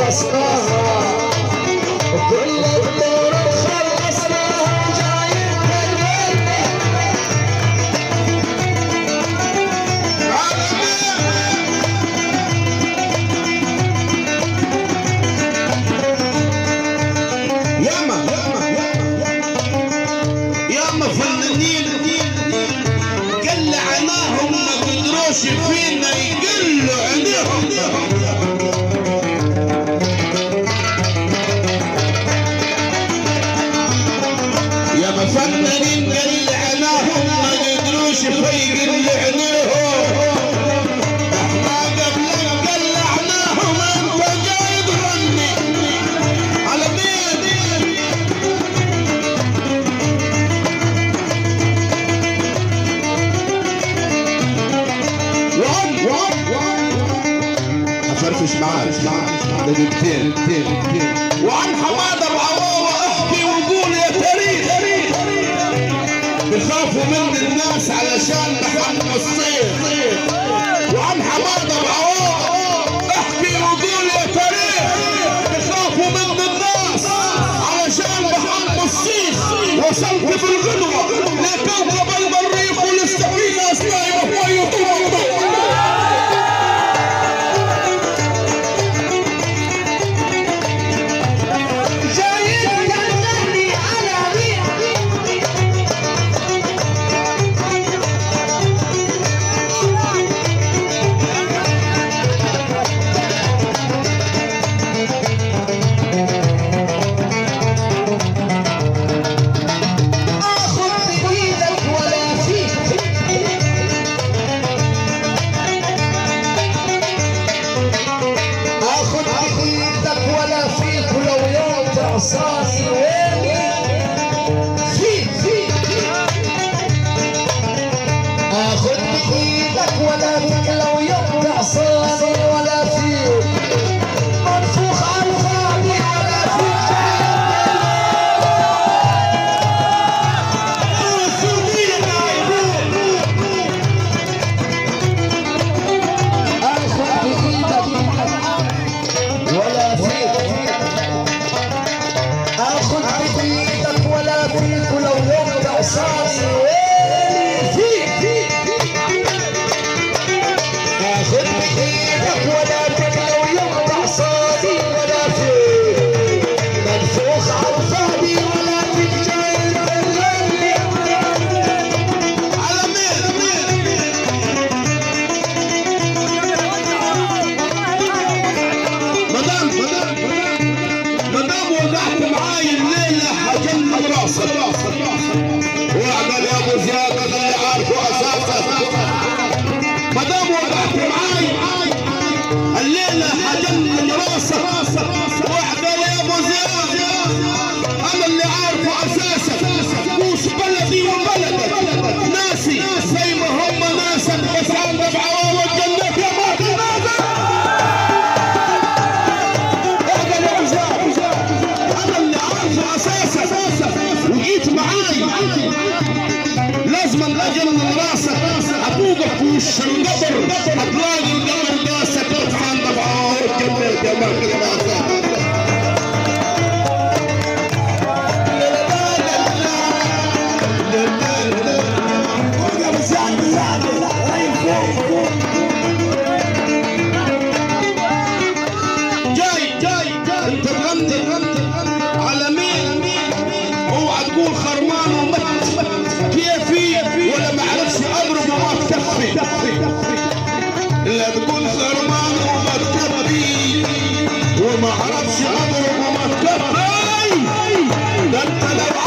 خلصناها كل الدور خلصناها جايب بالمنة ياما ياما ياما. ياما فنانين قلعناهم ما قدروش فينا يقلوا. وعن حمادة بعواوة احكي وقول يا تاريخ. بخافوا من الناس علشان بحب الصيف وعن حمادة بعواوة أحكي وقول يا تاريخ. بخافوا من الناس علشان بحب الصيف وصلت بالغنوه Sabe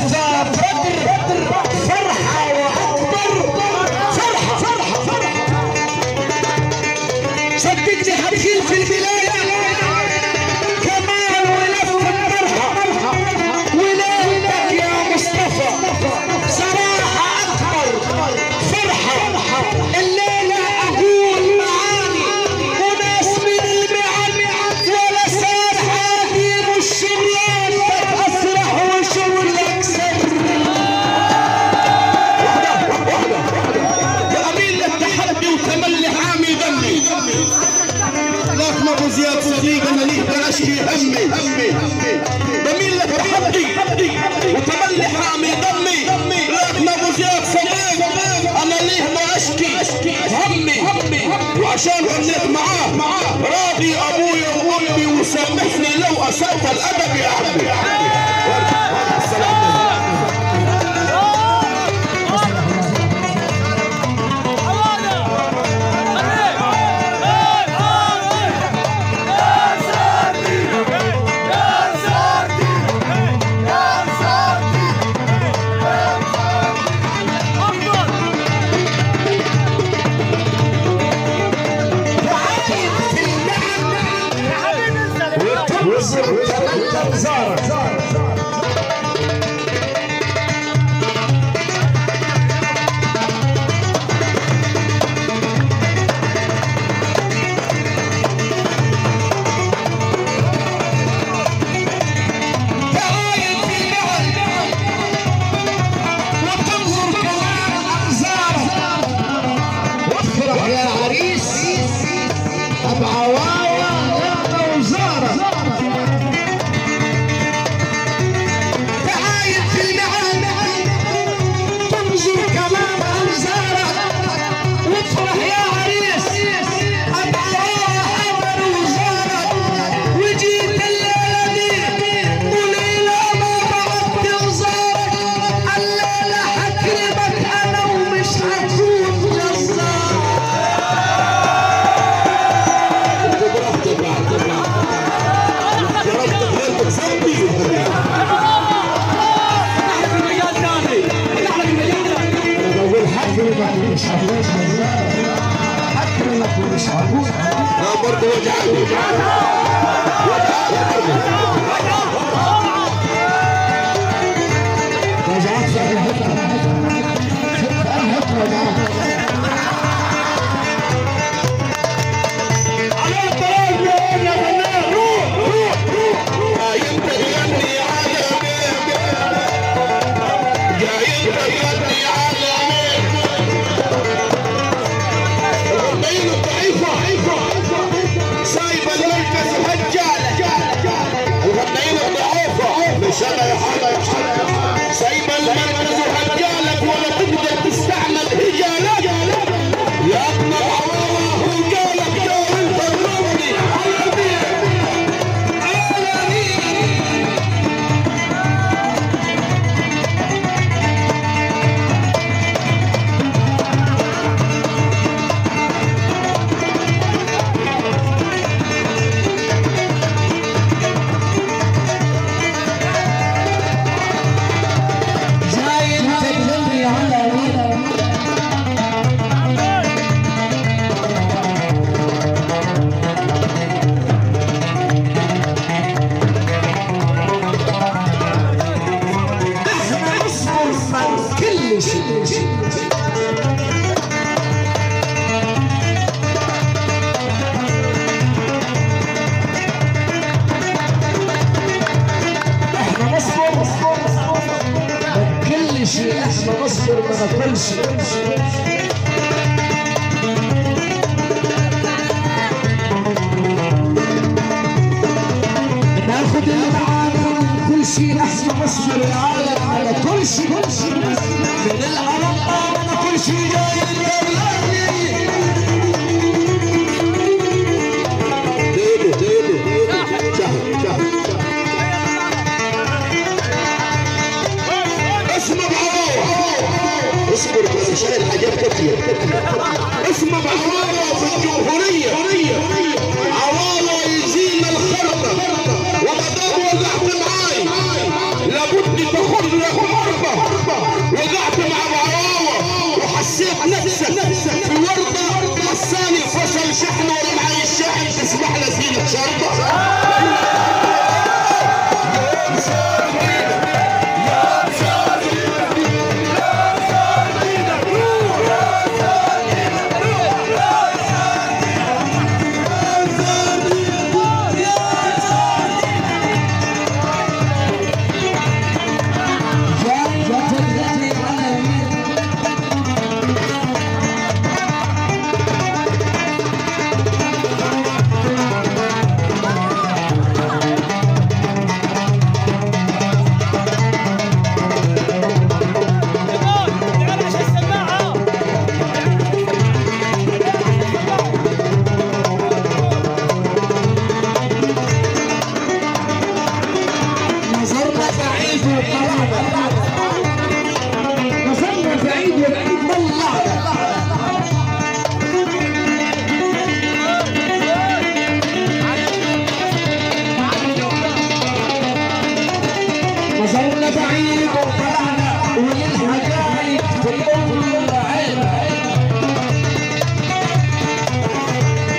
부산 والهنيت معاه. معاه راضي ابويا وأمي وسامحني لو اساوت الأدب يا عمي Zara, Zara. امشي إحنا نصبر ما نقفلش ناخد العالم كل شيء. إحنا نصبر العالم على كل شيء من العالم جاي.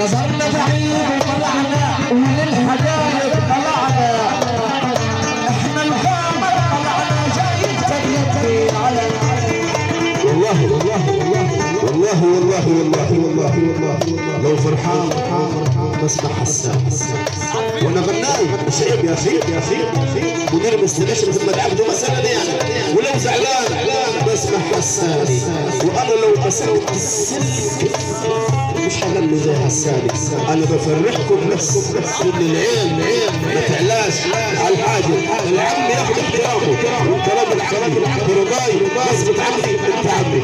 نظرنا بعيد وطلعنا وللحدايق طلعنا إحنا الغامر طلعنا جاي تبيتي على والله والله والله والله والله والله والله والله والله لو فرحان فرحان مصبح الساعة. وأنا بنام شعيب يا أخي يا أخي ونرمي السبيش مثل ما تعبدوا مسألة دي يعني. ولو زعلان ما حساس وأنا لو مسكت السلك مش هغني زي حساني أنا بفرحكم بنفسي كل العين ما تعلاش. على الحاجة العم ياخد احترامه. وانت راجل راجل بس غصبة عنك انت عمي.